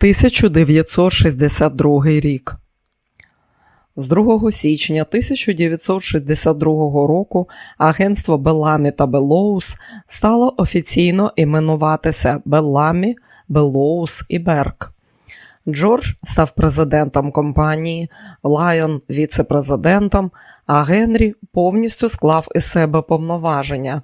1962 рік. З 2 січня 1962 року агентство Беламі та Белоус стало офіційно іменуватися Беламі, Белоус і Берк. Джордж став президентом компанії, Лайон віце-президентом, а Генрі повністю склав із себе повноваження.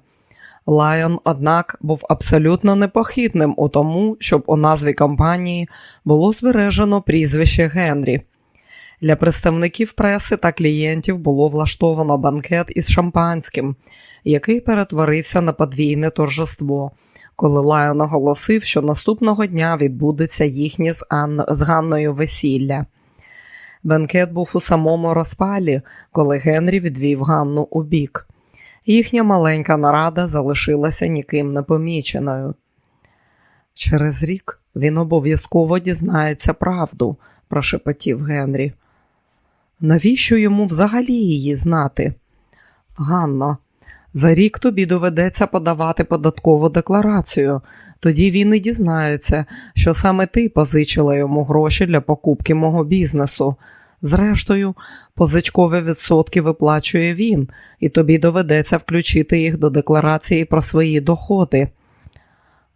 Лайон, однак, був абсолютно непохитним у тому, щоб у назві компанії було збережено прізвище Генрі. Для представників преси та клієнтів було влаштовано банкет із шампанським, який перетворився на подвійне торжество, коли Лайон оголосив, що наступного дня відбудеться їхнє з, Ан... з Ганною весілля. Бенкет був у самому розпалі, коли Генрі відвів Ганну у бік. Їхня маленька нарада залишилася ніким не поміченою. Через рік він обов'язково дізнається правду, прошепотів Генрі. Навіщо йому взагалі її знати? Ганно, за рік тобі доведеться подавати податкову декларацію. Тоді він і дізнається, що саме ти позичила йому гроші для покупки мого бізнесу. Зрештою, позичкові відсотки виплачує він, і тобі доведеться включити їх до декларації про свої доходи.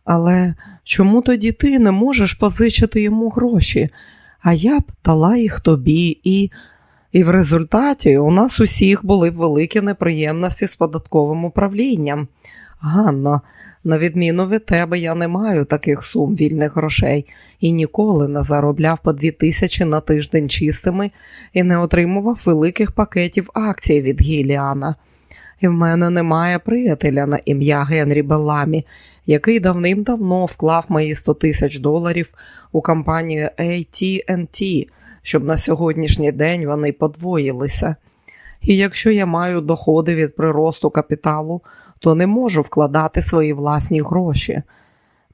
Але чому тоді ти не можеш позичити йому гроші? А я б дала їх тобі і. І в результаті у нас усіх були б великі неприємності з податковим управлінням. Ганна, на відміну від тебе, я не маю таких сум вільних грошей і ніколи не заробляв по дві тисячі на тиждень чистими і не отримував великих пакетів акцій від Гіліана. І в мене немає приятеля на ім'я Генрі Беламі, який давним-давно вклав мої 100 тисяч доларів у компанію AT&T, щоб на сьогоднішній день вони подвоїлися. І якщо я маю доходи від приросту капіталу, то не можу вкладати свої власні гроші.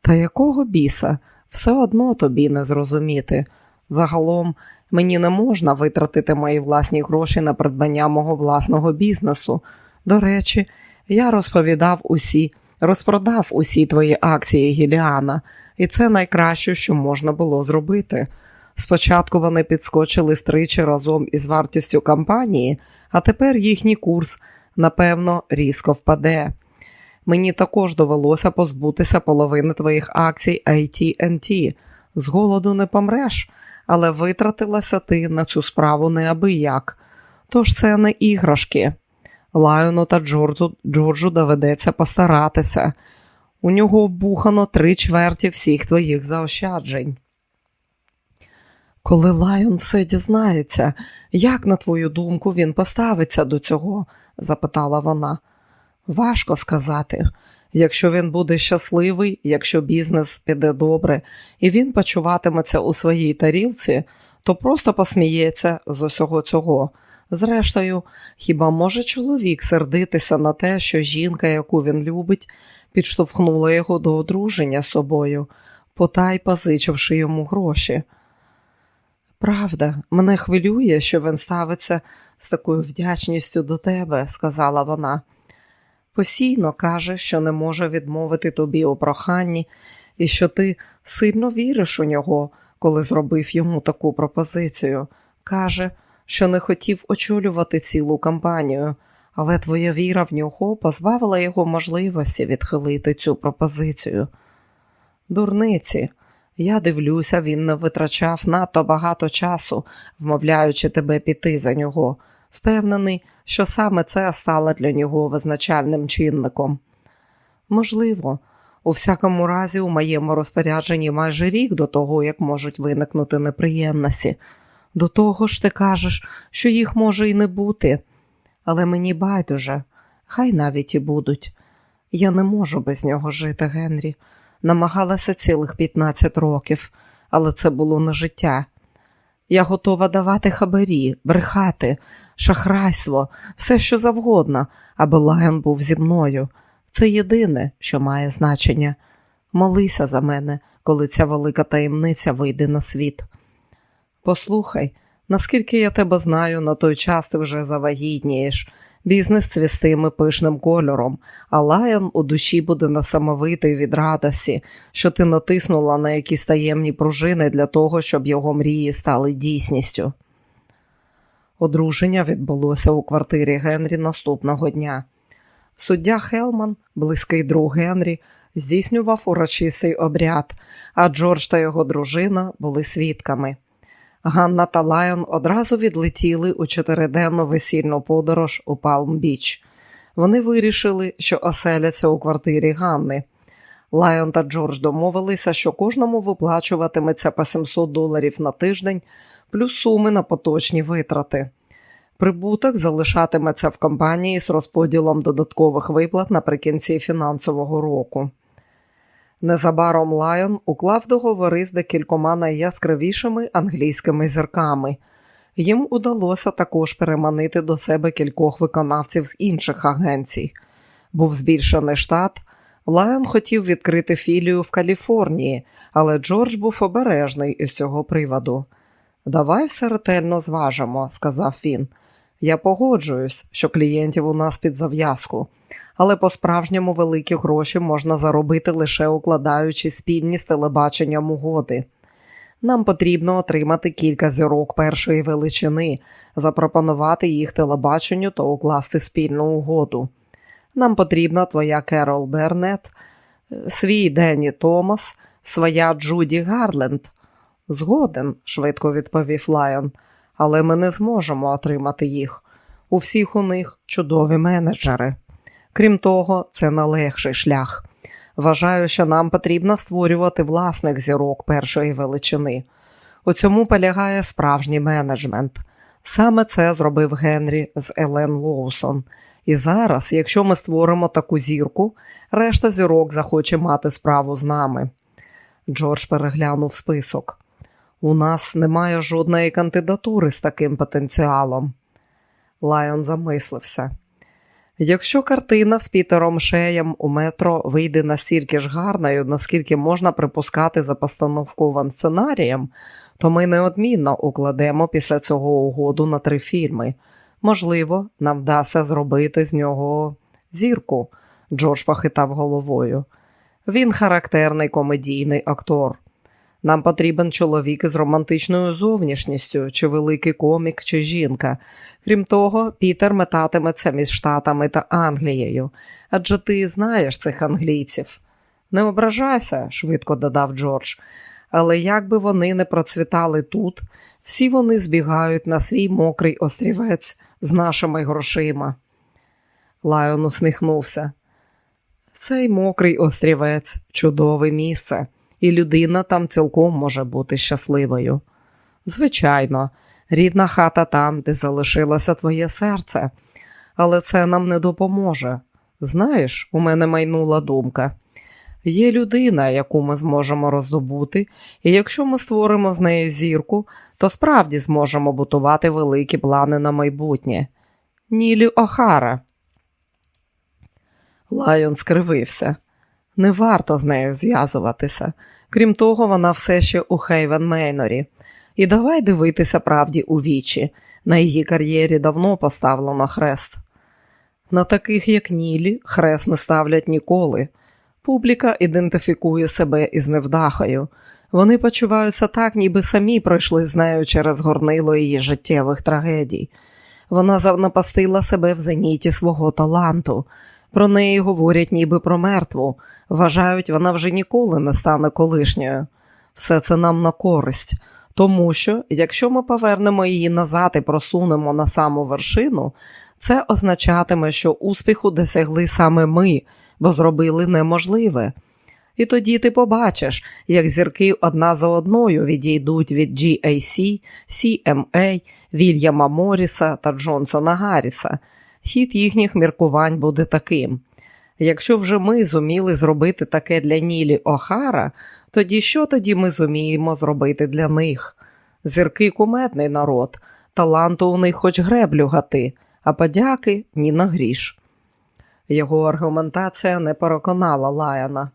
Та якого біса, все одно тобі не зрозуміти. Загалом мені не можна витратити мої власні гроші на придбання мого власного бізнесу. До речі, я розповідав усі, розпродав усі твої акції Гіліана, і це найкраще, що можна було зробити. Спочатку вони підскочили втричі разом із вартістю компанії, а тепер їхній курс, напевно, різко впаде. Мені також довелося позбутися половини твоїх акцій AT&T. З голоду не помреш, але витратилася ти на цю справу неабияк. Тож це не іграшки. Лайону та Джорджу, Джорджу доведеться постаратися. У нього вбухано три чверті всіх твоїх заощаджень. Коли Лайон все дізнається, як, на твою думку, він поставиться до цього? Запитала вона. Важко сказати. Якщо він буде щасливий, якщо бізнес піде добре, і він почуватиметься у своїй тарілці, то просто посміється з усього цього. Зрештою, хіба може чоловік сердитися на те, що жінка, яку він любить, підштовхнула його до одруження з собою, потай позичивши йому гроші? Правда, мене хвилює, що він ставиться з такою вдячністю до тебе, сказала вона. Постійно каже, що не може відмовити тобі у проханні, і що ти сильно віриш у нього, коли зробив йому таку пропозицію. Каже, що не хотів очолювати цілу кампанію, але твоя віра в нього позбавила його можливості відхилити цю пропозицію. Дурниці, я дивлюся, він не витрачав надто багато часу, вмовляючи тебе піти за нього. Впевнений, що саме це стало для нього визначальним чинником. Можливо, у всякому разі, у моєму розпорядженні майже рік до того, як можуть виникнути неприємності. До того ж ти кажеш, що їх може і не бути, але мені байдуже, хай навіть і будуть. Я не можу без нього жити, Генрі. Намагалася цілих 15 років, але це було не життя. Я готова давати хабарі, брехати, шахрайство, все що завгодно, аби Лайон був зі мною. Це єдине, що має значення. Молися за мене, коли ця велика таємниця вийде на світ. Послухай, наскільки я тебе знаю, на той час ти вже завагітнієш. Бізнес цвістим пишним кольором, а Лайон у душі буде насамовитий від радості, що ти натиснула на якісь таємні пружини для того, щоб його мрії стали дійсністю. Одруження відбулося у квартирі Генрі наступного дня. Суддя Хелман, близький друг Генрі, здійснював урочистий обряд, а Джордж та його дружина були свідками. Ганна та Лайон одразу відлетіли у чотириденну весільну подорож у Палм-Біч. Вони вирішили, що оселяться у квартирі Ганни. Лайон та Джордж домовилися, що кожному виплачуватиметься по 700 доларів на тиждень, плюс суми на поточні витрати. Прибуток залишатиметься в компанії з розподілом додаткових виплат наприкінці фінансового року. Незабаром Лайон уклав договори з декількома найяскравішими англійськими зірками. Їм удалося також переманити до себе кількох виконавців з інших агенцій. Був збільшений штат. Лайон хотів відкрити філію в Каліфорнії, але Джордж був обережний із цього приводу. Давай все ретельно зважимо, сказав він. Я погоджуюсь, що клієнтів у нас під зав'язку, але по-справжньому великі гроші можна заробити лише укладаючи спільні з телебаченням угоди. Нам потрібно отримати кілька зірок першої величини, запропонувати їх телебаченню та укласти спільну угоду. Нам потрібна твоя Керол Бернет, свій Денні Томас, своя Джуді Гарленд. Згоден, швидко відповів Лайон, але ми не зможемо отримати їх. У всіх у них чудові менеджери. Крім того, це налегший шлях. Вважаю, що нам потрібно створювати власних зірок першої величини. У цьому полягає справжній менеджмент. Саме це зробив Генрі з Елен Лоусон. І зараз, якщо ми створимо таку зірку, решта зірок захоче мати справу з нами. Джордж переглянув список. У нас немає жодної кандидатури з таким потенціалом. Лайон замислився. Якщо картина з Пітером Шеєм у метро вийде настільки ж гарною, наскільки можна припускати за постановковим сценарієм, то ми неодмінно укладемо після цього угоду на три фільми. Можливо, нам вдасться зробити з нього зірку, Джордж похитав головою. Він характерний комедійний актор. Нам потрібен чоловік із романтичною зовнішністю, чи великий комік, чи жінка. Крім того, Пітер метатиметься між Штатами та Англією, адже ти знаєш цих англійців. Не ображайся, швидко додав Джордж, але як би вони не процвітали тут, всі вони збігають на свій мокрий острівець з нашими грошима. Лайон усміхнувся. Цей мокрий острівець чудове місце і людина там цілком може бути щасливою. Звичайно, рідна хата там, де залишилося твоє серце, але це нам не допоможе. Знаєш, у мене майнула думка. Є людина, яку ми зможемо роздобути, і якщо ми створимо з нею зірку, то справді зможемо будувати великі плани на майбутнє. Нілі Охара. Лайон скривився. Не варто з нею зв'язуватися. Крім того, вона все ще у Хейвен Мейнорі. І давай дивитися правді у вічі. На її кар'єрі давно поставлено хрест. На таких, як Нілі, хрест не ставлять ніколи. Публіка ідентифікує себе із невдахою. Вони почуваються так, ніби самі пройшли з нею через горнило її життєвих трагедій. Вона завнапастила себе в зеніті свого таланту. Про неї говорять ніби про мертву, вважають, вона вже ніколи не стане колишньою. Все це нам на користь, тому що, якщо ми повернемо її назад і просунемо на саму вершину, це означатиме, що успіху досягли саме ми, бо зробили неможливе. І тоді ти побачиш, як зірки одна за одною відійдуть від GAC, CMA, Вільяма Моріса та Джонсона Гарріса – хід їхніх міркувань буде таким. Якщо вже ми зуміли зробити таке для Нілі Охара, тоді що тоді ми зуміємо зробити для них? Зірки куметний народ, таланту у них хоч греблю гати, а подяки ні на гріш. Його аргументація не переконала Лаяна.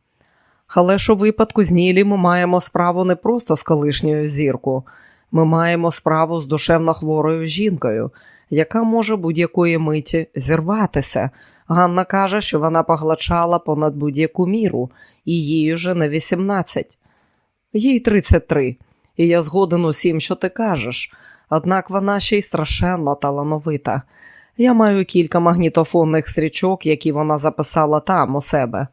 Але ж у випадку з Нілі ми маємо справу не просто з колишньою зіркою. Ми маємо справу з душевно хворою жінкою, яка може будь-якої миті зірватися. Ганна каже, що вона поглачала понад будь-яку міру, і їй уже не 18. Їй 33, і я згоден усім, що ти кажеш, однак вона ще й страшенно талановита. Я маю кілька магнітофонних стрічок, які вона записала там у себе.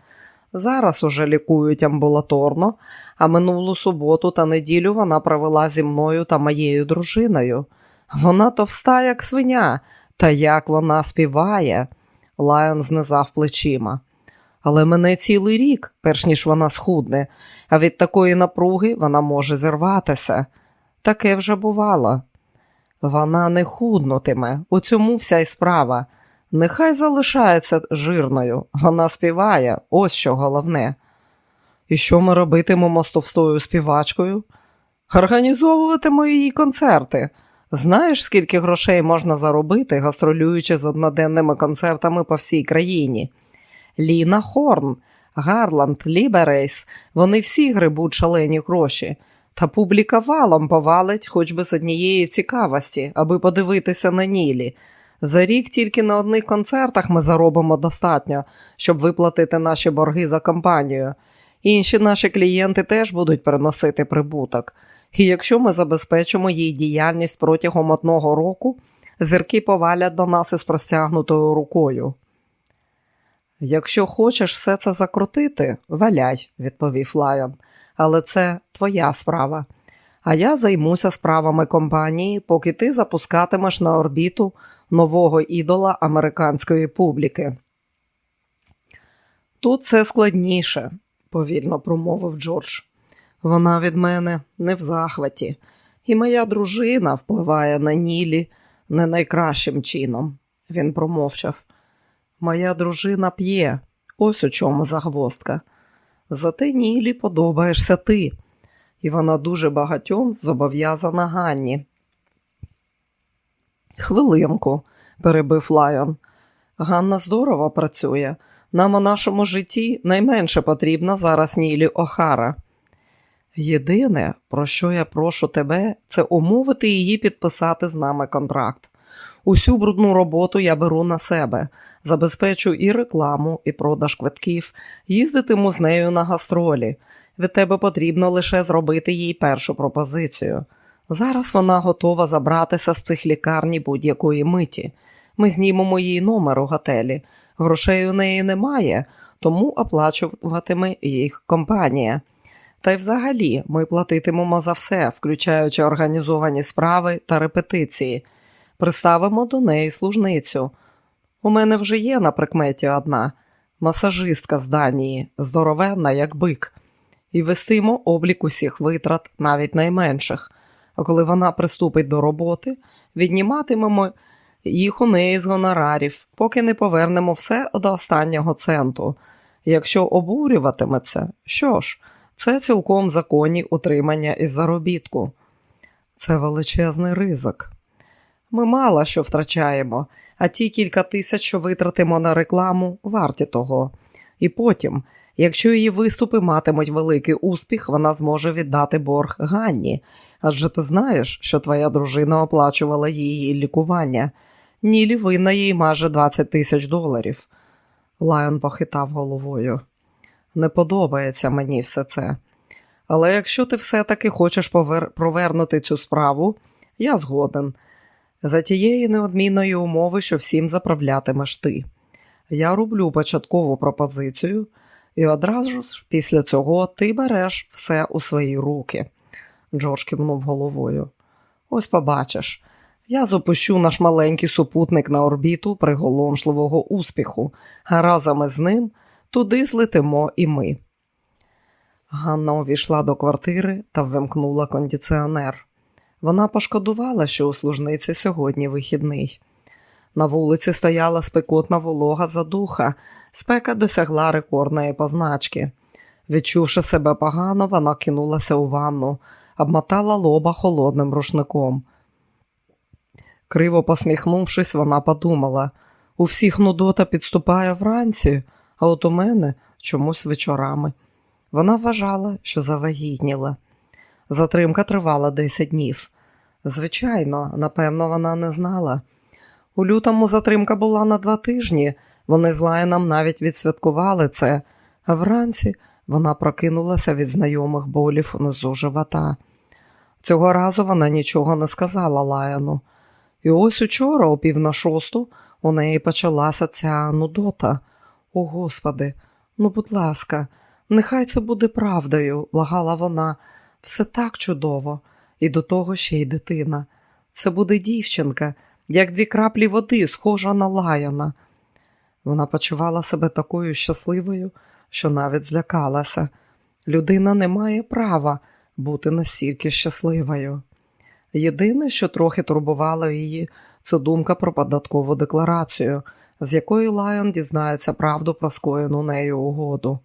Зараз уже лікують амбулаторно, а минулу суботу та неділю вона провела зі мною та моєю дружиною. Вона товста, як свиня, та як вона співає. Лайон знизав плечима. Але мене цілий рік, перш ніж вона схудне, а від такої напруги вона може зірватися. Таке вже бувало. Вона не худнутиме, у цьому вся й справа. Нехай залишається жирною, вона співає, ось що головне. І що ми робитимемо з товстою співачкою? Організовуватимемо її концерти. Знаєш, скільки грошей можна заробити, гастролюючи з одноденними концертами по всій країні? Ліна Хорн, Гарланд, Ліберейс, вони всі гребуть шалені гроші. Та публіка валом повалить хоч би з однієї цікавості, аби подивитися на Нілі. За рік тільки на одних концертах ми заробимо достатньо, щоб виплатити наші борги за компанію. Інші наші клієнти теж будуть приносити прибуток. І якщо ми забезпечимо їй діяльність протягом одного року, зірки повалять до нас із простягнутою рукою. Якщо хочеш все це закрутити, валяй, відповів Лайон, але це твоя справа. А я займуся справами компанії, поки ти запускатимеш на орбіту нового ідола американської публіки. Тут це складніше, повільно промовив Джордж. Вона від мене не в захваті, і моя дружина впливає на Нілі не найкращим чином. Він промовчав. Моя дружина п'є, ось у чому загвоздка. Зате Нілі подобаєшся ти, і вона дуже багатьом зобов'язана Ганні. Хвилинку, перебив Лайон. Ганна здорово працює. Нам у нашому житті найменше потрібна зараз Нілі Охара. Єдине, про що я прошу тебе, це умовити її підписати з нами контракт. Усю брудну роботу я беру на себе, забезпечу і рекламу, і продаж квитків, їздитиму з нею на гастролі. Від тебе потрібно лише зробити їй першу пропозицію. Зараз вона готова забратися з цих лікарні будь-якої миті. Ми знімемо їй номер у готелі. Грошей у неї немає, тому оплачуватиме їх компанія. Та й взагалі ми платитимемо за все, включаючи організовані справи та репетиції. Приставимо до неї служницю. У мене вже є на прикметі одна масажистка з Данії, здоровенна, як бик, і вестимо облік усіх витрат, навіть найменших. А коли вона приступить до роботи, відніматимемо їх у неї з гонорарів, поки не повернемо все до останнього центу. Якщо обурюватиметься, що ж, це цілком законні утримання із заробітку. Це величезний ризик. Ми мало що втрачаємо, а ті кілька тисяч, що витратимо на рекламу, варті того. І потім, якщо її виступи матимуть великий успіх, вона зможе віддати борг Ганні. Адже ти знаєш, що твоя дружина оплачувала її лікування. Нілі винна їй майже 20 тисяч доларів. Лайон похитав головою. Не подобається мені все це. Але якщо ти все-таки хочеш повер... провернути цю справу, я згоден. За тієї неодмінної умови, що всім заправлятимеш ти. Я роблю початкову пропозицію, і одразу ж після цього ти береш все у свої руки. Джордж кивнув головою. Ось побачиш. Я запущу наш маленький супутник на орбіту приголомшливого успіху, а разом із ним туди злетимо і ми. Ганна увійшла до квартири та вимкнула кондиціонер. Вона пошкодувала, що у служниці сьогодні вихідний. На вулиці стояла спекотна волога задуха, спека досягла рекордної позначки. Відчувши себе погано, вона кинулася у ванну, обмотала лоба холодним рушником. Криво посміхнувшись, вона подумала у всіх нудота підступає вранці, а от у мене чомусь вечорами. Вона вважала, що завагітніла. Затримка тривала 10 днів. Звичайно, напевно, вона не знала. У лютому затримка була на два тижні. Вони з Лайоном навіть відсвяткували це, а вранці вона прокинулася від знайомих болів унизу живота. Цього разу вона нічого не сказала Лайону. І ось учора, о пів на шосту, у неї почалася ця нудота. О, Господи, ну, будь ласка, нехай це буде правдою, благала вона. Все так чудово, і до того ще й дитина. Це буде дівчинка, як дві краплі води, схожа на лаяна. Вона почувала себе такою щасливою, що навіть злякалася. Людина не має права бути настільки щасливою. Єдине, що трохи турбувало її, це думка про податкову декларацію, з якої Лайон дізнається правду про скоєну нею угоду.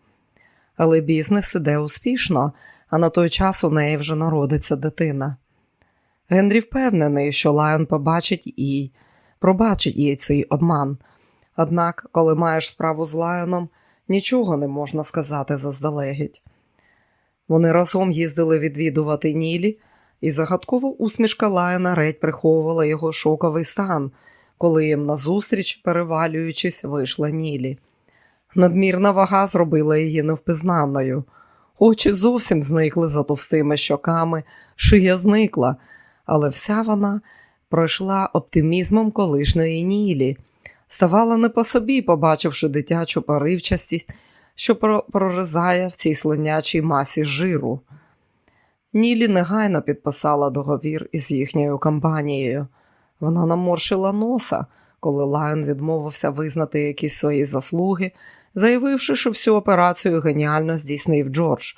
Але бізнес іде успішно, а на той час у неї вже народиться дитина. Генрі впевнений, що Лайон побачить їй, пробачить їй цей обман. Однак, коли маєш справу з Лайоном, нічого не можна сказати заздалегідь. Вони разом їздили відвідувати Нілі, і загадкова усмішка Лайона редь приховувала його шоковий стан, коли їм назустріч, перевалюючись, вийшла Нілі. Надмірна вага зробила її невпізнаною. Очі зовсім зникли за товстими щоками, шия зникла, але вся вона пройшла оптимізмом колишньої Нілі, ставала не по собі, побачивши дитячу поривчастість, що проризає в цій слонячій масі жиру. Нілі негайно підписала договір із їхньою компанією. Вона наморшила носа, коли Лайон відмовився визнати якісь свої заслуги, заявивши, що всю операцію геніально здійснив Джордж.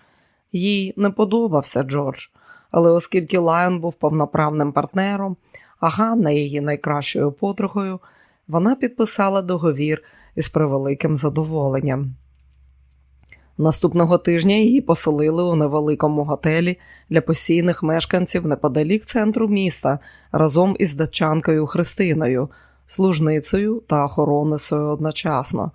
Їй не подобався Джордж, але оскільки Лайон був повноправним партнером, а Ганна її найкращою подругою, вона підписала договір із превеликим задоволенням. Наступного тижня її поселили у невеликому готелі для постійних мешканців неподалік центру міста разом із датчанкою Христиною, служницею та охоронницею одночасно.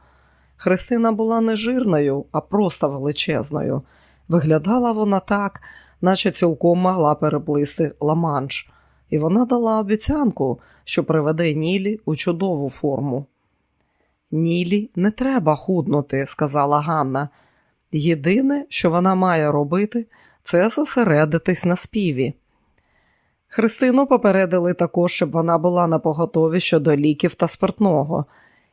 Христина була не жирною, а просто величезною. Виглядала вона так, наче цілком могла переплисти Ла-Манш, і вона дала обіцянку, що приведе Нілі у чудову форму. Нілі не треба худнути, сказала Ганна. Єдине, що вона має робити, це зосередитись на співі. Христину попередили також, щоб вона була на поготові щодо ліків та спиртного,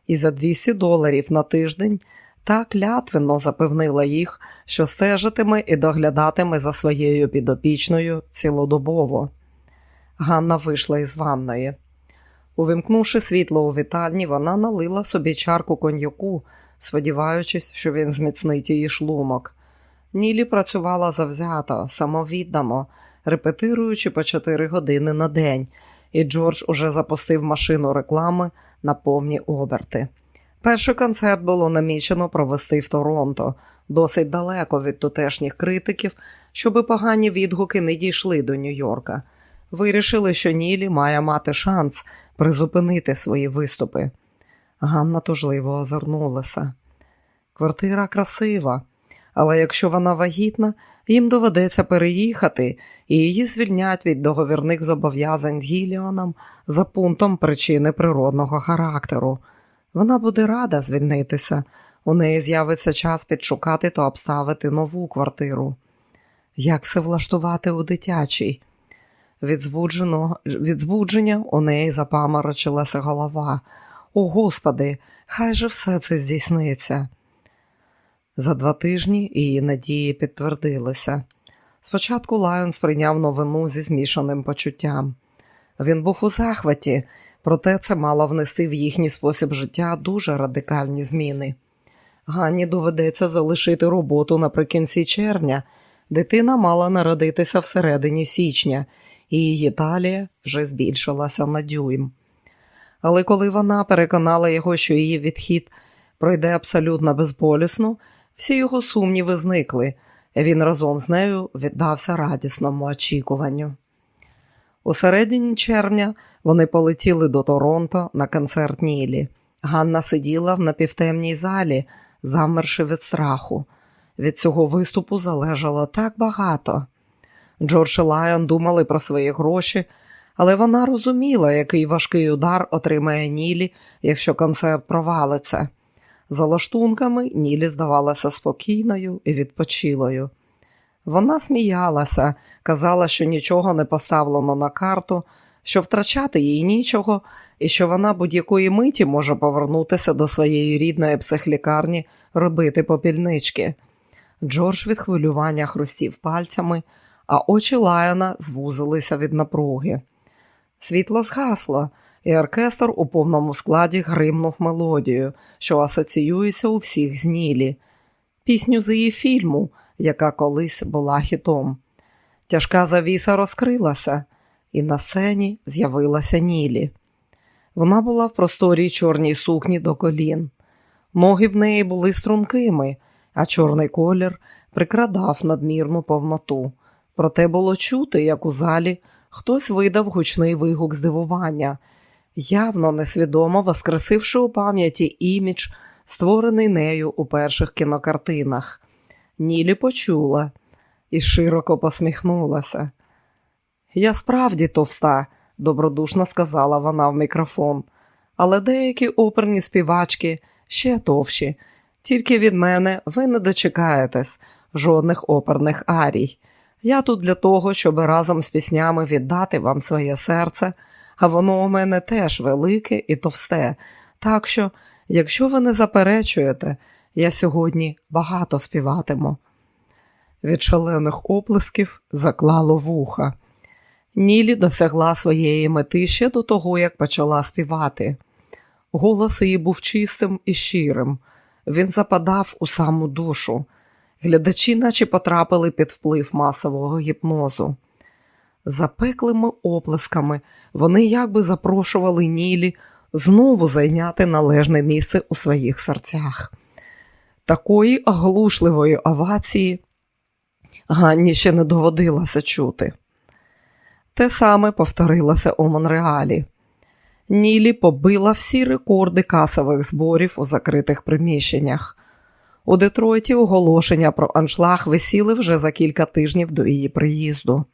і за 200 доларів на тиждень так клятвенно запевнила їх, що стежитиме і доглядатиме за своєю підопічною цілодобово. Ганна вийшла із ванної. Увімкнувши світло у вітальні, вона налила собі чарку коньяку, сподіваючись, що він зміцнить її шлунок. Нілі працювала завзято, самовіддано, репетируючи по 4 години на день, і Джордж уже запустив машину реклами на повні оберти. Перший концерт було намічено провести в Торонто, досить далеко від тутешніх критиків, щоби погані відгуки не дійшли до Нью-Йорка. Вирішили, що Нілі має мати шанс призупинити свої виступи. Ганна тужливо озирнулася. Квартира красива, але якщо вона вагітна, їм доведеться переїхати, і її звільнять від договірних зобов'язань з Гіліоном за пунктом причини природного характеру. Вона буде рада звільнитися, у неї з'явиться час підшукати та обставити нову квартиру. Як все влаштувати у дитячій? Від збудження у неї запаморочилася голова. О, Господи, хай же все це здійсниться. За два тижні її надії підтвердилися. Спочатку Лайон сприйняв новину зі змішаним почуттям. Він був у захваті, проте це мало внести в їхній спосіб життя дуже радикальні зміни. Ганні доведеться залишити роботу наприкінці червня. Дитина мала народитися всередині січня, і її талія вже збільшилася на дюйм. Але коли вона переконала його, що її відхід пройде абсолютно безболісно, всі його сумніви зникли, він разом з нею віддався радісному очікуванню. У середині червня вони полетіли до Торонто на концерт Нілі. Ганна сиділа в напівтемній залі, замерши від страху. Від цього виступу залежало так багато. Джордж і Лайон думали про свої гроші, але вона розуміла, який важкий удар отримає Нілі, якщо концерт провалиться. За лаштунками Нілі здавалася спокійною і відпочилою. Вона сміялася, казала, що нічого не поставлено на карту, що втрачати їй нічого, і що вона будь-якої миті може повернутися до своєї рідної психлікарні робити попільнички. Джордж від хвилювання хрустів пальцями, а очі Лайона звузилися від напруги. Світло згасло, і оркестр у повному складі гримнув мелодію, що асоціюється у всіх з Нілі. пісню з її фільму, яка колись була хітом. Тяжка завіса розкрилася, і на сцені з'явилася Нілі. Вона була в просторій чорній сукні до колін. Ноги в неї були стрункими, а чорний колір прикрадав надмірну повноту. Проте було чути, як у залі хтось видав гучний вигук здивування, явно несвідомо воскресивши у пам'яті імідж, створений нею у перших кінокартинах. Нілі почула і широко посміхнулася. Я справді товста, добродушно сказала вона в мікрофон, але деякі оперні співачки ще товщі. Тільки від мене ви не дочекаєтесь жодних оперних арій. Я тут для того, щоб разом з піснями віддати вам своє серце, а воно у мене теж велике і товсте. Так що, якщо ви не заперечуєте, я сьогодні багато співатиму. Від шалених оплесків заклало вуха. Нілі досягла своєї мети ще до того, як почала співати. Голос її був чистим і щирим. Він западав у саму душу. Глядачі, наче потрапили під вплив масового гіпнозу. Запеклими оплесками вони якби запрошували Нілі знову зайняти належне місце у своїх серцях. Такої оглушливої овації Ганні ще не доводилося чути. Те саме повторилося у Монреалі. Нілі побила всі рекорди касових зборів у закритих приміщеннях. У Детройті оголошення про аншлаг висіли вже за кілька тижнів до її приїзду.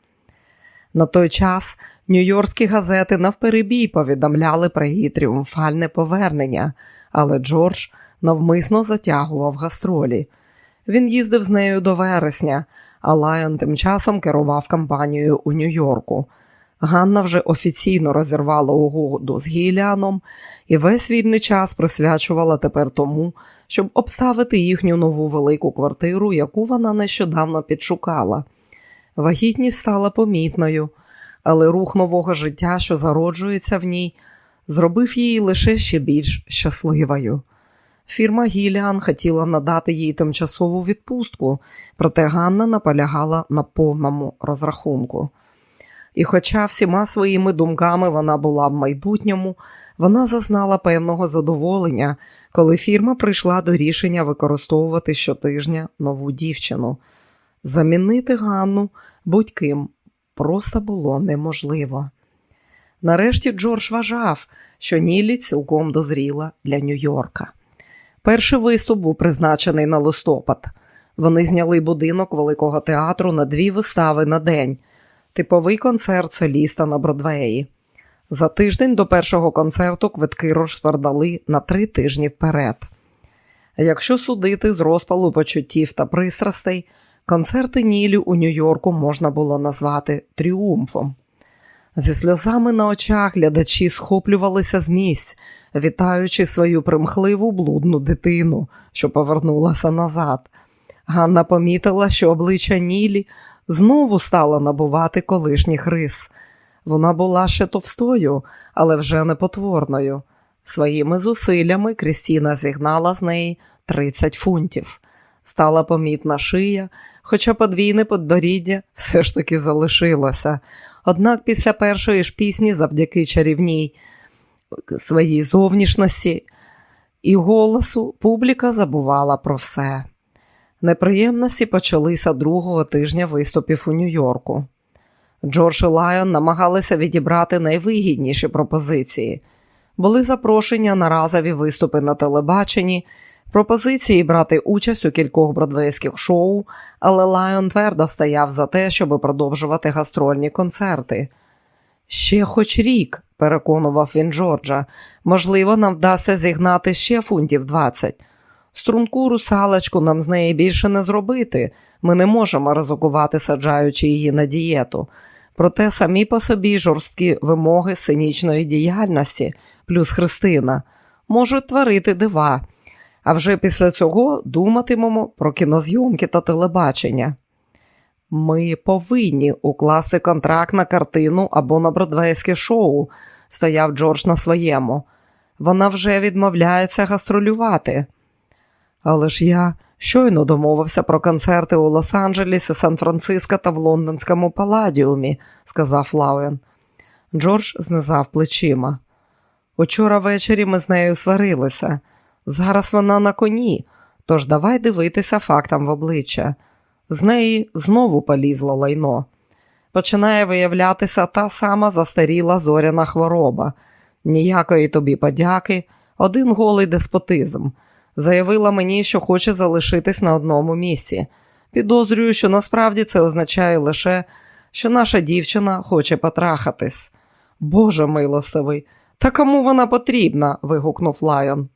На той час нью-йоркські газети навперебій повідомляли про її тріумфальне повернення, але Джордж навмисно затягував гастролі. Він їздив з нею до вересня, а Лайон тим часом керував кампанією у Нью-Йорку. Ганна вже офіційно розірвала угоду з Гіліаном і весь вільний час присвячувала тепер тому, щоб обставити їхню нову велику квартиру, яку вона нещодавно підшукала. Вагітність стала помітною, але рух нового життя, що зароджується в ній, зробив її лише ще більш щасливою. Фірма Гіліан хотіла надати їй тимчасову відпустку, проте Ганна наполягала на повному розрахунку. І, хоча всіма своїми думками вона була в майбутньому, вона зазнала певного задоволення, коли фірма прийшла до рішення використовувати щотижня нову дівчину. Замінити Ганну будь-ким просто було неможливо. Нарешті Джордж вважав, що Нілі цілком дозріла для Нью-Йорка. Перший виступ був призначений на листопад. Вони зняли будинок Великого театру на дві вистави на день, типовий концерт соліста на Бродвеї. За тиждень до першого концерту квитки розпродали на три тижні вперед. Якщо судити з розпалу почуттів та пристрастей, концерти Нілі у Нью-Йорку можна було назвати тріумфом. Зі сльозами на очах глядачі схоплювалися з місць, вітаючи свою примхливу блудну дитину, що повернулася назад. Ганна помітила, що обличчя Нілі знову стало набувати колишніх рис. Вона була ще товстою, але вже не потворною. Своїми зусиллями Крістіна зігнала з неї 30 фунтів. Стала помітна шия, хоча подвійне подборіддя все ж таки залишилося. Однак після першої ж пісні, завдяки чарівній своїй зовнішності і голосу, публіка забувала про все. Неприємності почалися другого тижня виступів у Нью-Йорку. Джордж і Лайон намагалися відібрати найвигідніші пропозиції. Були запрошення на разові виступи на телебаченні, пропозиції брати участь у кількох бродвейських шоу, але Лайон твердо стояв за те, щоб продовжувати гастрольні концерти. Ще хоч рік, переконував він Джорджа. Можливо, нам вдасться зігнати ще фунтів 20. Струнку русалочку нам з неї більше не зробити. Ми не можемо ризикувати, саджаючи її на дієту. Проте самі по собі жорсткі вимоги синічної діяльності, плюс Христина, можуть творити дива. А вже після цього думатимемо про кінозйомки та телебачення. Ми повинні укласти контракт на картину або на бродвейське шоу, стояв Джордж на своєму. Вона вже відмовляється гастролювати. Але ж я щойно домовився про концерти у Лос-Анджелесі, Сан-Франциско та в Лондонському паладіумі, сказав Лауен. Джордж знизав плечима. Учора ввечері ми з нею сварилися. Зараз вона на коні, тож давай дивитися фактам в обличчя. З неї знову полізло лайно. Починає виявлятися та сама застаріла зоряна хвороба. Ніякої тобі подяки, один голий деспотизм. Заявила мені, що хоче залишитись на одному місці. Підозрюю, що насправді це означає лише, що наша дівчина хоче потрахатись. Боже милостивий, та кому вона потрібна? вигукнув Лайон.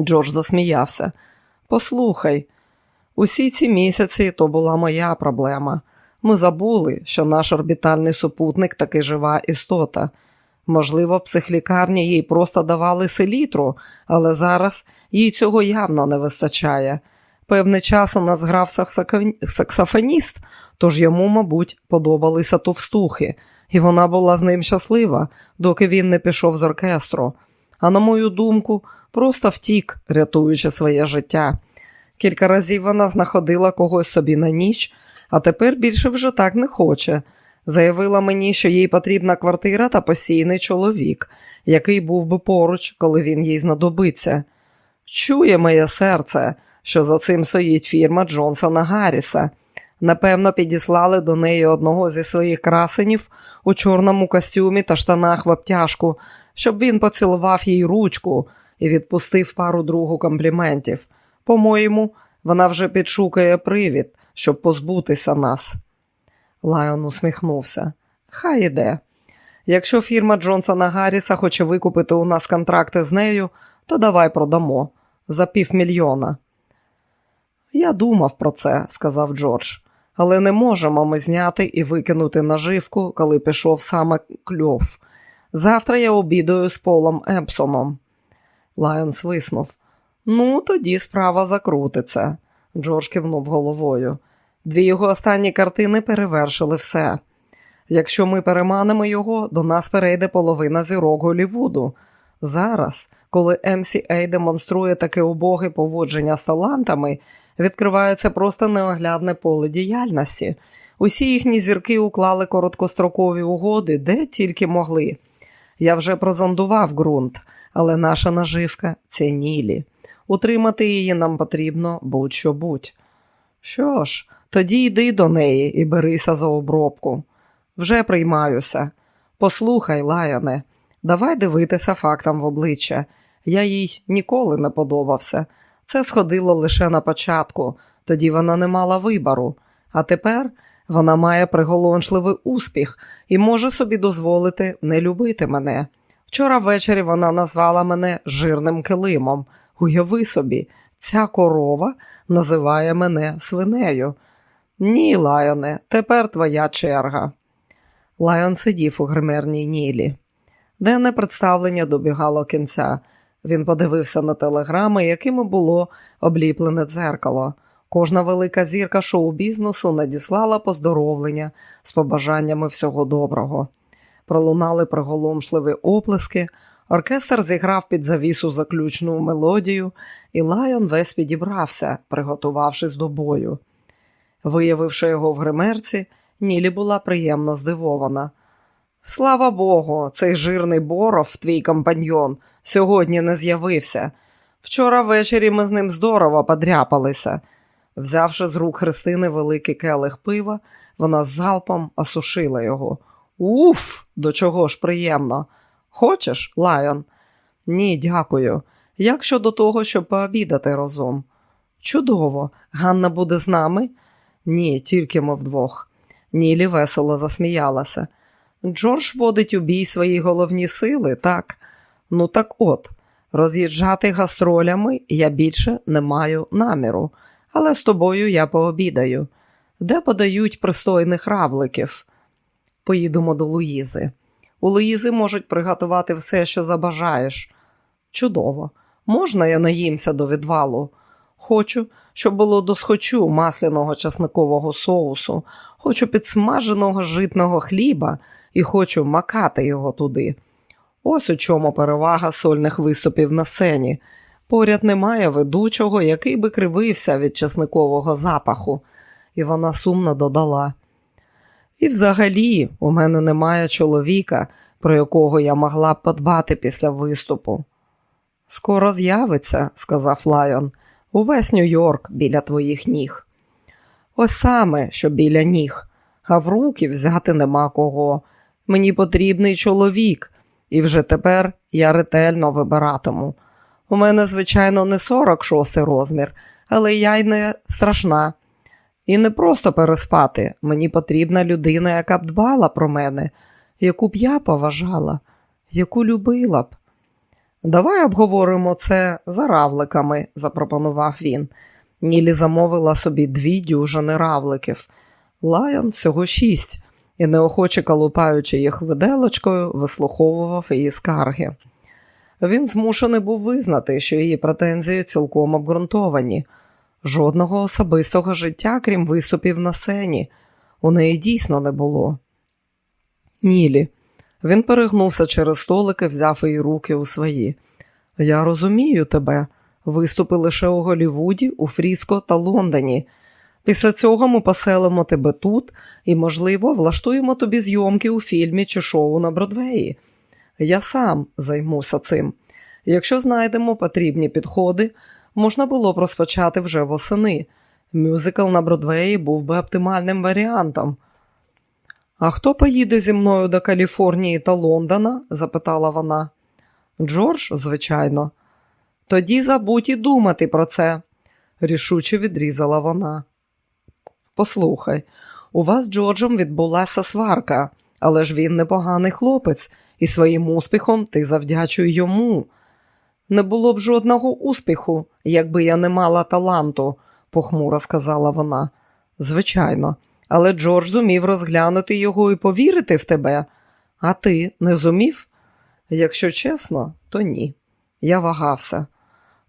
Джордж засміявся. Послухай, усі ці місяці то була моя проблема. Ми забули, що наш орбітальний супутник таки жива істота. Можливо, в психлікарні їй просто давали селітру, але зараз їй цього явно не вистачає. Певний час у нас грав саксофоніст, тож йому, мабуть, подобалися товстухи, і вона була з ним щаслива, доки він не пішов з оркестру. А на мою думку, просто втік, рятуючи своє життя. Кілька разів вона знаходила когось собі на ніч, а тепер більше вже так не хоче. Заявила мені, що їй потрібна квартира та постійний чоловік, який був би поруч, коли він їй знадобиться. Чує моє серце, що за цим стоїть фірма Джонсона Гарріса. Напевно, підіслали до неї одного зі своїх красенів у чорному костюмі та штанах в обтяжку, щоб він поцілував їй ручку і відпустив пару другу компліментів. По-моєму, вона вже підшукає привід, щоб позбутися нас. Лайон усміхнувся. Хай іде. Якщо фірма Джонсона Гарріса хоче викупити у нас контракти з нею, то давай продамо за півмільйона. Я думав про це, сказав Джордж, але не можемо ми зняти і викинути наживку, коли пішов саме кльов. Завтра я обідаю з Полом Епсоном. Лайон свиснув. Ну, тоді справа закрутиться. Джордж кивнув головою. Дві його останні картини перевершили все. Якщо ми переманимо його, до нас перейде половина зірок Голівуду. Зараз, коли MCA демонструє таке убоге поводження з талантами, відкривається просто неоглядне поле діяльності. Усі їхні зірки уклали короткострокові угоди, де тільки могли. Я вже прозондував ґрунт, але наша наживка це Нілі. Утримати її нам потрібно будь-що будь. Що ж, тоді йди до неї і берися за обробку. Вже приймаюся. Послухай, Лаяне, давай дивитися фактам в обличчя. Я їй ніколи не подобався. Це сходило лише на початку, тоді вона не мала вибору. А тепер вона має приголомшливий успіх і може собі дозволити не любити мене. Вчора ввечері вона назвала мене жирним килимом. Уяви собі, ця корова називає мене свинею. Ні, Лайоне, тепер твоя черга. Лайон сидів у гримерній нілі. Денне представлення добігало кінця. Він подивився на телеграми, якими було обліплене дзеркало. Кожна велика зірка шоу-бізнесу надіслала поздоровлення з побажаннями всього доброго. Пролунали приголомшливі оплески, оркестр зіграв під завісу заключну мелодію, і Лайон весь підібрався, приготувавшись до бою. Виявивши його в гримерці, Нілі була приємно здивована. Слава Богу, цей жирний боров, твій компаньйон, сьогодні не з'явився. Вчора ввечері ми з ним здорово подряпалися. Взявши з рук Христини великий келих пива, вона з залпом осушила його. Уф, до чого ж приємно. Хочеш, Лайон? Ні, дякую. Як щодо того, щоб пообідати разом? Чудово, Ганна буде з нами? Ні, тільки ми вдвох. Нілі весело засміялася. Джордж вводить у бій свої головні сили, так? Ну так от, роз'їжджати гастролями я більше не маю наміру, але з тобою я пообідаю. Де подають пристойних равликів? Поїдемо до Луїзи. У Луїзи можуть приготувати все, що забажаєш. Чудово. Можна я наїмся до відвалу? Хочу, щоб було досхочу масляного часникового соусу, хочу підсмаженого житного хліба і хочу макати його туди. Ось у чому перевага сольних виступів на сцені. Поряд немає ведучого, який би кривився від часникового запаху, і вона сумно додала. І взагалі у мене немає чоловіка, про якого я могла б подбати після виступу. Скоро з'явиться, сказав Лайон, увесь Нью-Йорк біля твоїх ніг. Ось саме, що біля ніг, а в руки взяти нема кого. Мені потрібний чоловік, і вже тепер я ретельно вибиратиму. У мене, звичайно, не 46 розмір, але я й не страшна. І не просто переспати. Мені потрібна людина, яка б дбала про мене, яку б я поважала, яку любила б. Давай обговоримо це за равликами, запропонував він. Нілі замовила собі дві дюжини равликів. Лайон всього шість, і, неохоче колупаючи їх виделочкою, вислуховував її скарги. Він змушений був визнати, що її претензії цілком обґрунтовані. Жодного особистого життя, крім виступів на сцені, у неї дійсно не було. Нілі. Він перегнувся через столик і взяв її руки у свої. Я розумію тебе. Виступи лише у Голівуді, у Фріско та Лондоні. Після цього ми поселимо тебе тут і, можливо, влаштуємо тобі зйомки у фільмі чи шоу на Бродвеї. Я сам займуся цим. Якщо знайдемо потрібні підходи, можна було б розпочати вже восени. Мюзикл на Бродвеї був би оптимальним варіантом. А хто поїде зі мною до Каліфорнії та Лондона? запитала вона. Джордж, звичайно. Тоді забудь і думати про це, рішуче відрізала вона. Послухай, у вас з Джорджем відбулася сварка, але ж він непоганий хлопець, і своїм успіхом ти завдячуй йому. Не було б жодного успіху, якби я не мала таланту, похмуро сказала вона. Звичайно, але Джордж зумів розглянути його і повірити в тебе. А ти не зумів? Якщо чесно, то ні. Я вагався.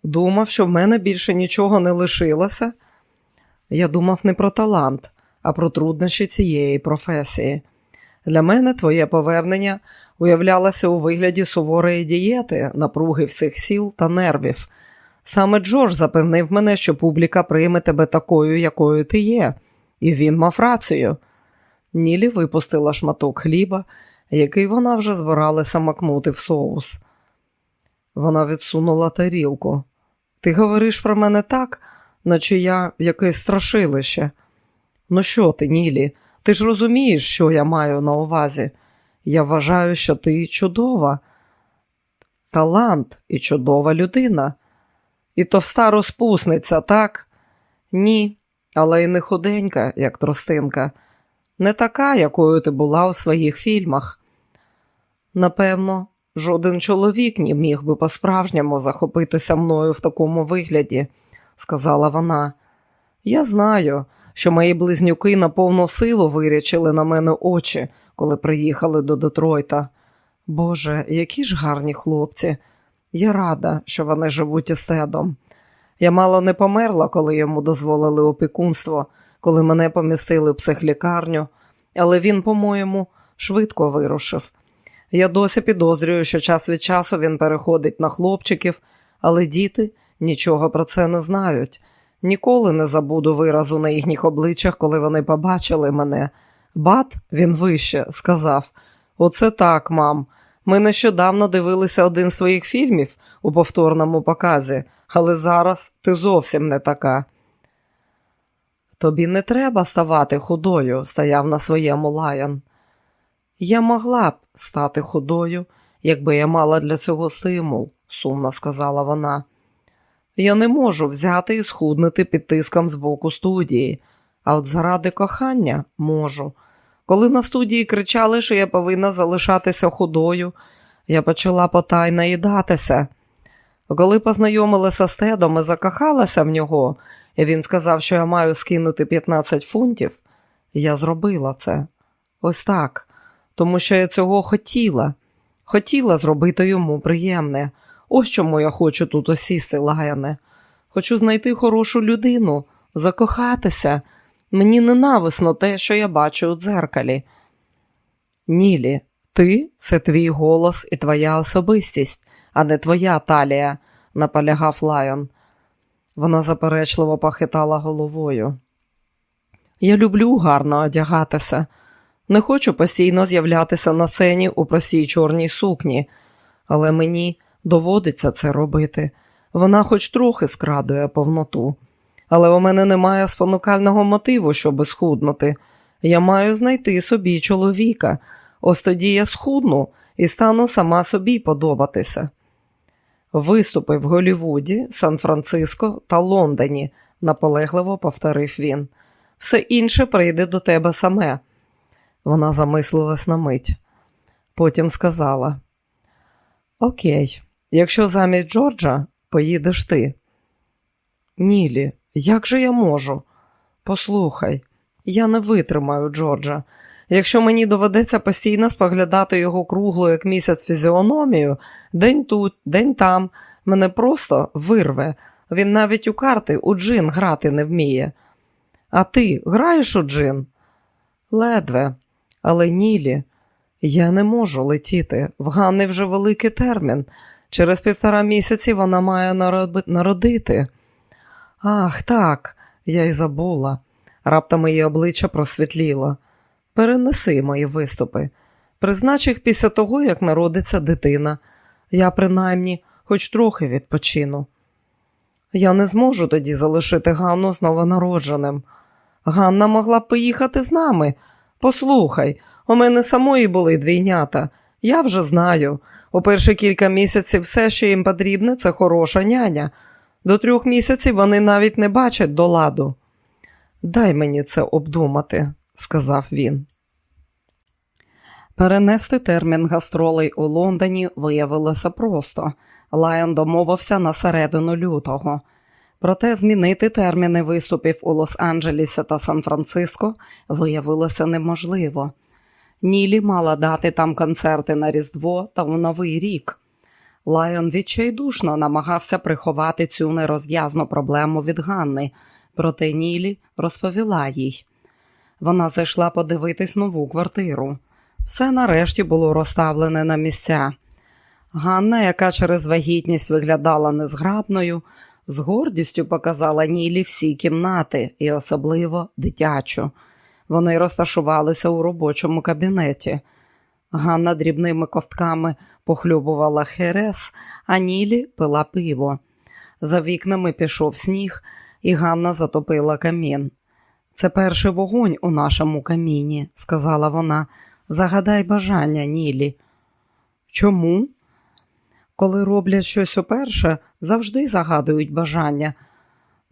Думав, що в мене більше нічого не лишилося. Я думав не про талант, а про труднощі цієї професії. Для мене твоє повернення уявлялося у вигляді суворої дієти, напруги всіх сіл та нервів. Саме Джордж запевнив мене, що публіка прийме тебе такою, якою ти є, і він мав рацію. Нілі випустила шматок хліба, який вона вже збиралася макнути в соус. Вона відсунула тарілку. Ти говориш про мене так, наче я якесь страшилище. Ну що ти, Нілі, ти ж розумієш, що я маю на увазі. Я вважаю, що ти чудова, талант і чудова людина. І товста розпусниця, так? Ні, але й не худенька, як тростинка, не така, якою ти була у своїх фільмах. Напевно, жоден чоловік не міг би по-справжньому захопитися мною в такому вигляді, сказала вона. Я знаю, що мої близнюки на повну силу вирячили на мене очі, коли приїхали до Детройта. Боже, які ж гарні хлопці. Я рада, що вони живуть із тедом. Я мало не померла, коли йому дозволили опікунство, коли мене помістили в психлікарню, але він, по-моєму, швидко вирушив. Я досі підозрюю, що час від часу він переходить на хлопчиків, але діти нічого про це не знають. Ніколи не забуду виразу на їхніх обличчях, коли вони побачили мене. Бат, він вище, сказав: Оце так, мам. Ми нещодавно дивилися один з своїх фільмів у повторному показі, але зараз ти зовсім не така. Тобі не треба ставати худою, стояв на своєму лаян. Я могла б стати худою, якби я мала для цього стимул, сумно сказала вона. Я не можу взяти і схуднути під тиском з боку студії, а от заради кохання можу. Коли на студії кричали, що я повинна залишатися худою, я почала потайно їдатися. Коли познайомилася з Тедом і закохалася в нього, і він сказав, що я маю скинути 15 фунтів, я зробила це. Ось так, тому що я цього хотіла. Хотіла зробити йому приємне. Ось чому я хочу тут осісти, Лаяне. Хочу знайти хорошу людину, закохатися. Мені ненависно те, що я бачу у дзеркалі. Нілі, ти це твій голос і твоя особистість, а не твоя талія, наполягав Лайон. Вона заперечливо похитала головою. Я люблю гарно одягатися. Не хочу постійно з'являтися на сцені у простій чорній сукні, але мені доводиться це робити. Вона хоч трохи скрадує повноту. Але у мене немає спонукального мотиву, щоби схуднути. Я маю знайти собі чоловіка. Ось тоді я схудну і стану сама собі подобатися. Виступи в Голівуді, Сан-Франциско та Лондоні, наполегливо повторив він. Все інше прийде до тебе саме. Вона замислилась на мить. Потім сказала: Окей, якщо замість Джорджа поїдеш ти. Нілі, як же я можу? Послухай, я не витримаю Джорджа. Якщо мені доведеться постійно споглядати його круглу, як місяць фізіономію, день тут, день там, мене просто вирве. Він навіть у карти у джин грати не вміє. А ти граєш у джин? Ледве, але Нілі, я не можу летіти. В Ганни вже великий термін. Через півтора місяці вона має народити. Ах, так, я й забула. Раптом її обличчя просвітліло. Перенеси мої виступи. Признач їх після того, як народиться дитина. Я, принаймні, хоч трохи відпочину. Я не зможу тоді залишити Ганну з новонародженим. Ганна могла б поїхати з нами. Послухай, у мене самої були двійнята. Я вже знаю. У перші кілька місяців все, що їм потрібне, це хороша няня. До трьох місяців вони навіть не бачать до ладу. Дай мені це обдумати, сказав він. Перенести термін гастролей у Лондоні виявилося просто. Лайон домовився на середину лютого. Проте змінити терміни виступів у Лос-Анджелесі та Сан-Франциско виявилося неможливо. Нілі мала дати там концерти на Різдво та у Новий рік. Лайон відчайдушно намагався приховати цю нерозв'язну проблему від Ганни, проте Нілі розповіла їй. Вона зайшла подивитись нову квартиру. Все нарешті було розставлене на місця. Ганна, яка через вагітність виглядала незграбною, з гордістю показала Нілі всі кімнати і особливо дитячу. Вони розташувалися у робочому кабінеті. Ганна дрібними ковтками похлюбувала херес, а Нілі пила пиво. За вікнами пішов сніг, і Ганна затопила камін. Це перший вогонь у нашому каміні, сказала вона. Загадай бажання, Нілі. Чому? Коли роблять щось уперше, завжди загадують бажання.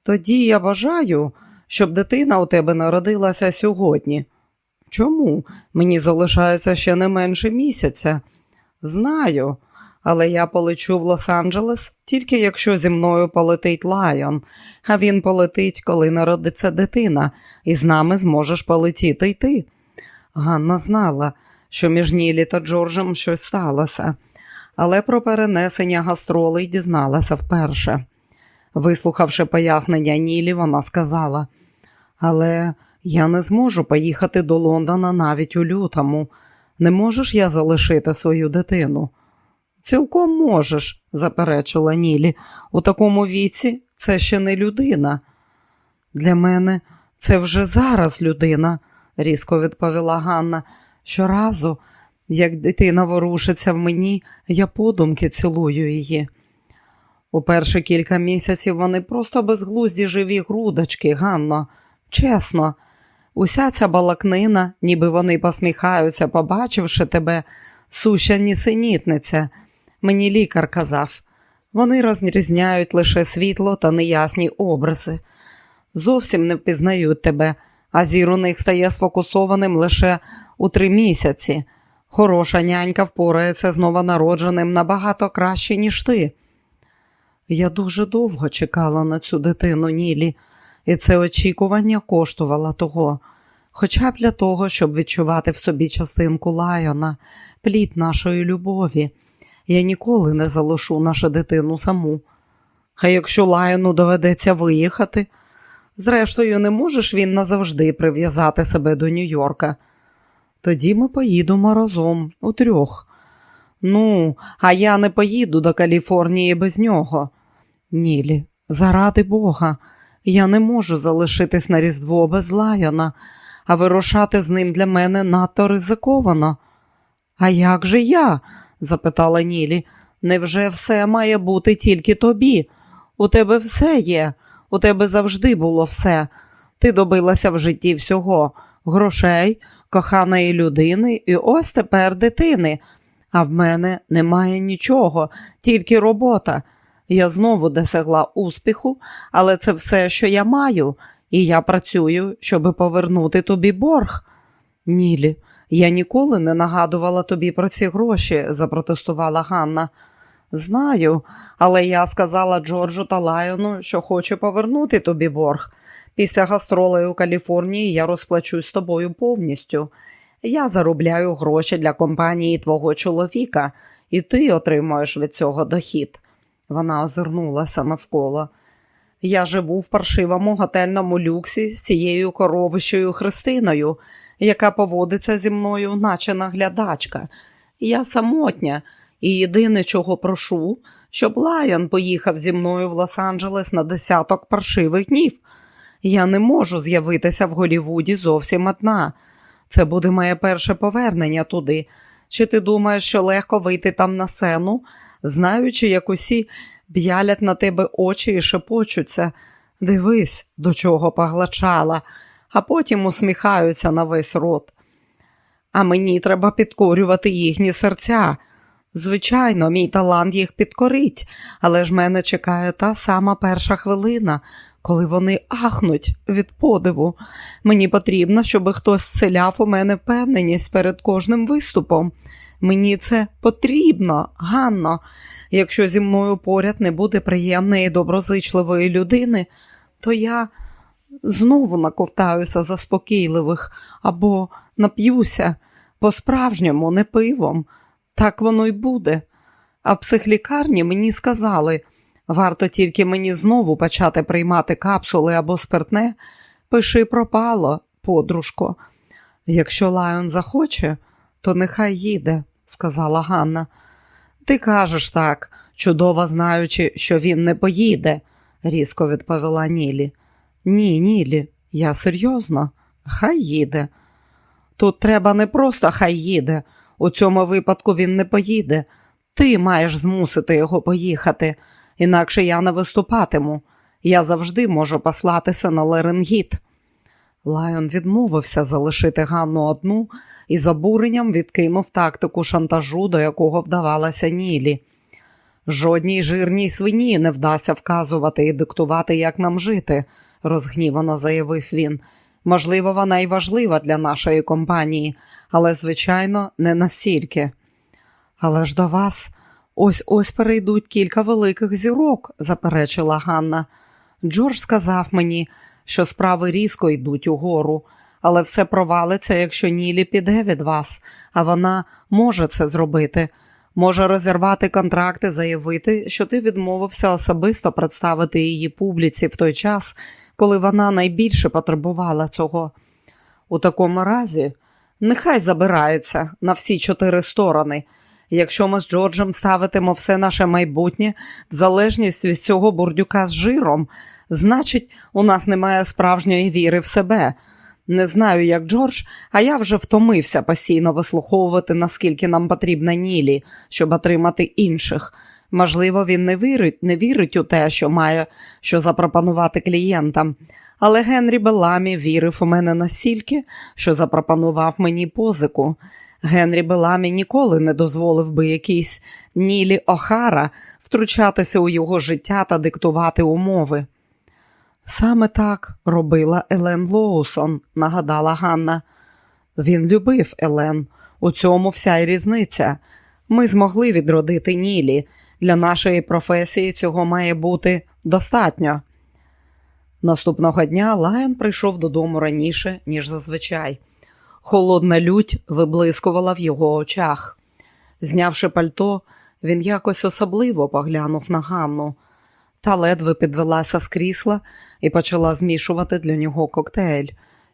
Тоді я бажаю, щоб дитина у тебе народилася сьогодні. Чому? Мені залишається ще не менше місяця. Знаю, але я полечу в Лос-Анджелес тільки якщо зі мною полетить Лайон, а він полетить, коли народиться дитина, і з нами зможеш полетіти й ти. Ганна знала, що між Нілі та Джорджем щось сталося, але про перенесення гастролей дізналася вперше. Вислухавши пояснення Нілі, вона сказала, але я не зможу поїхати до Лондона навіть у лютому. Не можеш я залишити свою дитину? Цілком можеш, заперечила Нілі. У такому віці це ще не людина. Для мене це вже зараз людина, різко відповіла Ганна. Щоразу, як дитина ворушиться в мені, я подумки цілую її. У перші кілька місяців вони просто безглузді живі грудочки, Ганно. Чесно, уся ця балакнина, ніби вони посміхаються, побачивши тебе, суща нісенітниця. Мені лікар казав, вони розрізняють лише світло та неясні образи. Зовсім не впізнають тебе, а зір у них стає сфокусованим лише у три місяці. Хороша нянька впорається з новонародженим набагато краще, ніж ти. Я дуже довго чекала на цю дитину Нілі, і це очікування коштувало того, хоча б для того, щоб відчувати в собі частинку лайона, плід нашої любові. Я ніколи не залишу нашу дитину саму. А якщо лайону доведеться виїхати, зрештою, не можеш він назавжди прив'язати себе до Нью-Йорка. Тоді ми поїдемо разом у трьох. Ну, а я не поїду до Каліфорнії без нього. Нілі, заради Бога, я не можу залишитись на Різдво без Лайона, а вирушати з ним для мене надто ризиковано. А як же я? запитала Нілі. Невже все має бути тільки тобі? У тебе все є, у тебе завжди було все. Ти добилася в житті всього грошей, коханої людини і ось тепер дитини. А в мене немає нічого, тільки робота. Я знову досягла успіху, але це все, що я маю, і я працюю, щоб повернути тобі борг. Нілі, я ніколи не нагадувала тобі про ці гроші, запротестувала Ганна. Знаю, але я сказала Джорджу та Лайону, що хочу повернути тобі борг. Після гастролей у Каліфорнії я розплачусь з тобою повністю. Я заробляю гроші для компанії твого чоловіка, і ти отримуєш від цього дохід. Вона озирнулася навколо. Я живу в паршивому готельному люксі з цією коровищою Христиною, яка поводиться зі мною, наче наглядачка. Я самотня, і єдине, чого прошу, щоб Лаян поїхав зі мною в Лос-Анджелес на десяток паршивих днів. Я не можу з'явитися в Голівуді зовсім одна. Це буде моє перше повернення туди. Чи ти думаєш, що легко вийти там на сцену, знаючи, як усі б'ялять на тебе очі і шепочуться? Дивись, до чого поглачала, а потім усміхаються на весь рот. А мені треба підкорювати їхні серця. Звичайно, мій талант їх підкорить, але ж мене чекає та сама перша хвилина, коли вони ахнуть від подиву. Мені потрібно, щоб хтось вселяв у мене впевненість перед кожним виступом. Мені це потрібно, Ганно. Якщо зі мною поряд не буде приємної і доброзичливої людини, то я знову наковтаюся заспокійливих або нап'юся по-справжньому, не пивом. Так воно й буде. А в психлікарні мені сказали, варто тільки мені знову почати приймати капсули або спиртне, пиши пропало, подружко. Якщо Лайон захоче, то нехай їде, сказала Ганна. Ти кажеш так, чудово знаючи, що він не поїде, різко відповіла Нілі. Ні, Нілі, я серйозно, хай їде. Тут треба не просто хай їде. У цьому випадку він не поїде. Ти маєш змусити його поїхати, інакше я не виступатиму. Я завжди можу послатися на Леренгіт. Лайон відмовився залишити Ганну одну і з обуренням відкинув тактику шантажу, до якого вдавалася Нілі. Жодній жирній свині не вдасться вказувати і диктувати, як нам жити, розгнівано заявив він. Можливо, вона й важлива для нашої компанії, але, звичайно, не настільки. Але ж до вас ось ось перейдуть кілька великих зірок, заперечила Ганна. Джордж сказав мені, що справи різко йдуть угору, але все провалиться, якщо Нілі піде від вас, а вона може це зробити. Може розірвати контракти, заявити, що ти відмовився особисто представити її публіці в той час, коли вона найбільше потребувала цього. У такому разі, нехай забирається на всі чотири сторони. Якщо ми з Джорджем ставитимо все наше майбутнє в залежність від цього бурдюка з жиром, значить, у нас немає справжньої віри в себе. Не знаю, як Джордж, а я вже втомився постійно вислуховувати, наскільки нам потрібна Нілі, щоб отримати інших. Можливо, він не вірить, не вірить у те, що має що запропонувати клієнтам. Але Генрі Беламі вірив у мене настільки, що запропонував мені позику. Генрі Беламі ніколи не дозволив би якійсь Нілі Охара втручатися у його життя та диктувати умови. Саме так робила Елен Лоусон, нагадала Ганна. Він любив Елен. У цьому вся й різниця. Ми змогли відродити Нілі. Для нашої професії цього має бути достатньо. Наступного дня Лайон прийшов додому раніше, ніж зазвичай. Холодна лють виблискувала в його очах. Знявши пальто, він якось особливо поглянув на Ганну. Та ледве підвелася з крісла і почала змішувати для нього коктейль.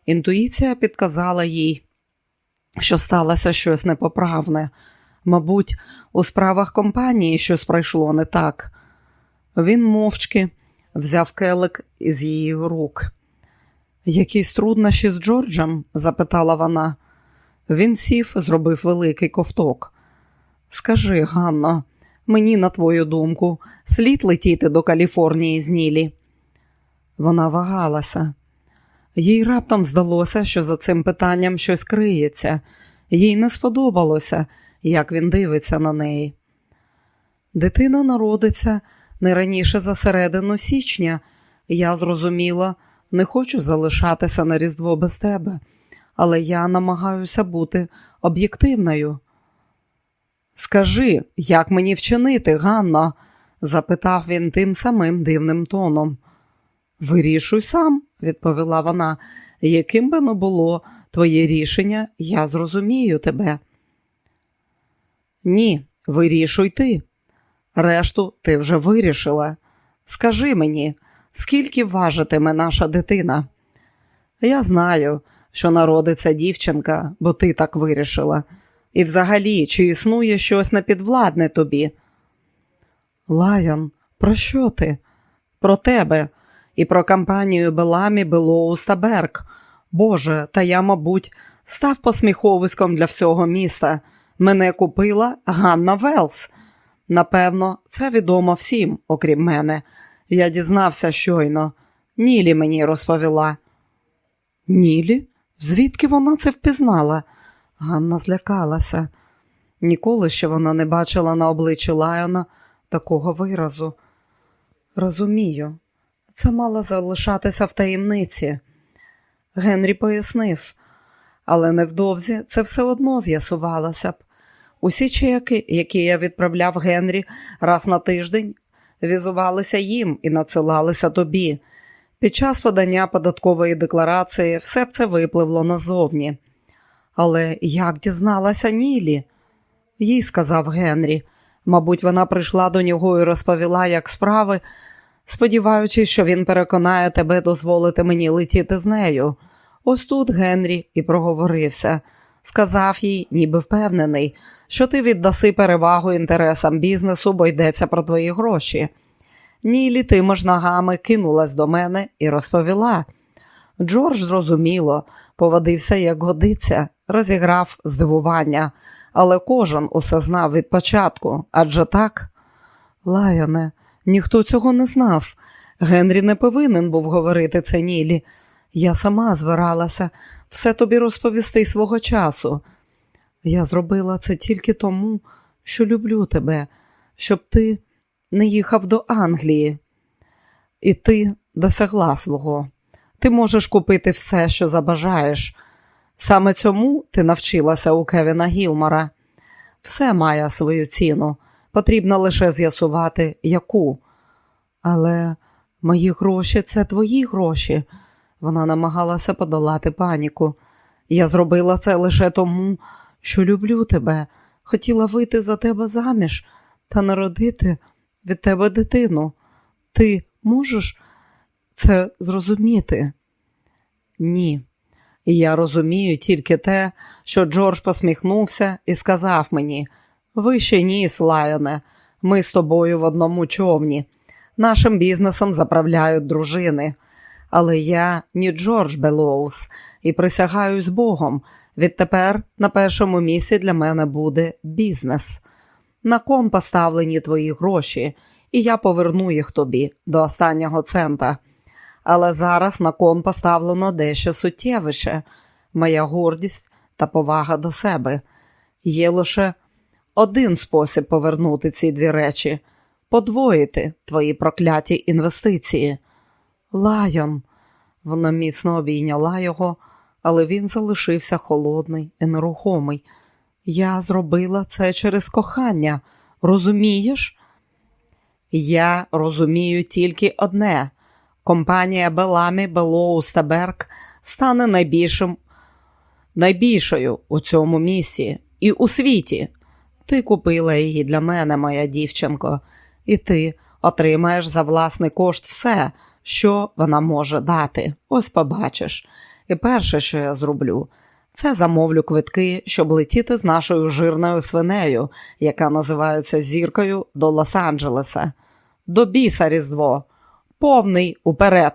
Інтуїція підказала їй, що сталося щось непоправне. Мабуть, у справах компанії щось пройшло не так. Він мовчки взяв келик із її рук. Якісь труднощі з Джорджем? запитала вона. Він сів, зробив великий ковток. Скажи, Ганно, мені, на твою думку, слід летіти до Каліфорнії з Нілі. Вона вагалася. Їй раптом здалося, що за цим питанням щось криється, їй не сподобалося, як він дивиться на неї. Дитина народиться не раніше за середину січня. Я зрозуміла, не хочу залишатися на Різдво без тебе, але я намагаюся бути об'єктивною. Скажи, як мені вчинити, Ганна? запитав він тим самим дивним тоном. Вирішуй сам, відповіла вона, яким би не було твоє рішення, я зрозумію тебе. Ні, вирішуй ти. Решту ти вже вирішила. Скажи мені, скільки важитиме наша дитина? Я знаю, що народиться дівчинка, бо ти так вирішила. І взагалі, чи існує щось непідвладне тобі? Лайон, про що ти? Про тебе і про компанію Беламі Белоус та Берк. Боже, та я, мабуть, став посміховиськом для всього міста. Мене купила Ганна Велс. Напевно, це відомо всім, окрім мене. Я дізнався щойно. Нілі мені розповіла. Нілі? Звідки вона це впізнала? Ганна злякалася. Ніколи ще вона не бачила на обличчі Лайона такого виразу. Розумію, це мало залишатися в таємниці. Генрі пояснив, але невдовзі це все одно з'ясувалося б. Усі чеки, які я відправляв Генрі раз на тиждень, візувалися їм і надсилалися тобі. Під час подання податкової декларації все б це випливло назовні. Але як дізналася Нілі? Їй сказав Генрі. Мабуть, вона прийшла до нього і розповіла, як справи, сподіваючись, що він переконає тебе дозволити мені летіти з нею. Ось тут Генрі і проговорився. Сказав їй, ніби впевнений, що ти віддаси перевагу інтересам бізнесу, бо йдеться про твої гроші. Нілі тими ж ногами кинулась до мене і розповіла. Джордж зрозуміло, поводився, як годиться, розіграв здивування, але кожен усе знав від початку, адже так. Лайоне, ніхто цього не знав. Генрі не повинен був говорити це Нілі. Я сама збиралася все тобі розповісти свого часу. Я зробила це тільки тому, що люблю тебе, щоб ти не їхав до Англії, і ти досягла свого. Ти можеш купити все, що забажаєш. Саме цьому ти навчилася у Кевіна Гілмора. Все має свою ціну, потрібно лише з'ясувати, яку. Але мої гроші це твої гроші. Вона намагалася подолати паніку. Я зробила це лише тому, що люблю тебе, хотіла вийти за тебе заміж та народити від тебе дитину. Ти можеш це зрозуміти? Ні. І я розумію тільки те, що Джордж посміхнувся і сказав мені: Вище ніс, Лайоне, ми з тобою в одному човні. Нашим бізнесом заправляють дружини. Але я не Джордж Белоус і присягаюсь Богом. Відтепер на першому місці для мене буде бізнес. На кон поставлені твої гроші, і я поверну їх тобі до останнього цента. Але зараз на кон поставлено дещо суттєвіше моя гордість та повага до себе. Є лише один спосіб повернути ці дві речі подвоїти твої прокляті інвестиції. Лайон, вона міцно обійняла його, але він залишився холодний і нерухомий. Я зробила це через кохання, розумієш? Я розумію тільки одне: компанія Беламі Белоус та стане найбільшим, найбільшою у цьому місці і у світі. Ти купила її для мене, моя дівчинко, і ти отримаєш за власний кошт все, що вона може дати. Ось побачиш. І перше, що я зроблю, це замовлю квитки, щоб летіти з нашою жирною свинею, яка називається зіркою до Лос-Анджелеса. До біса Різдво. Повний уперед.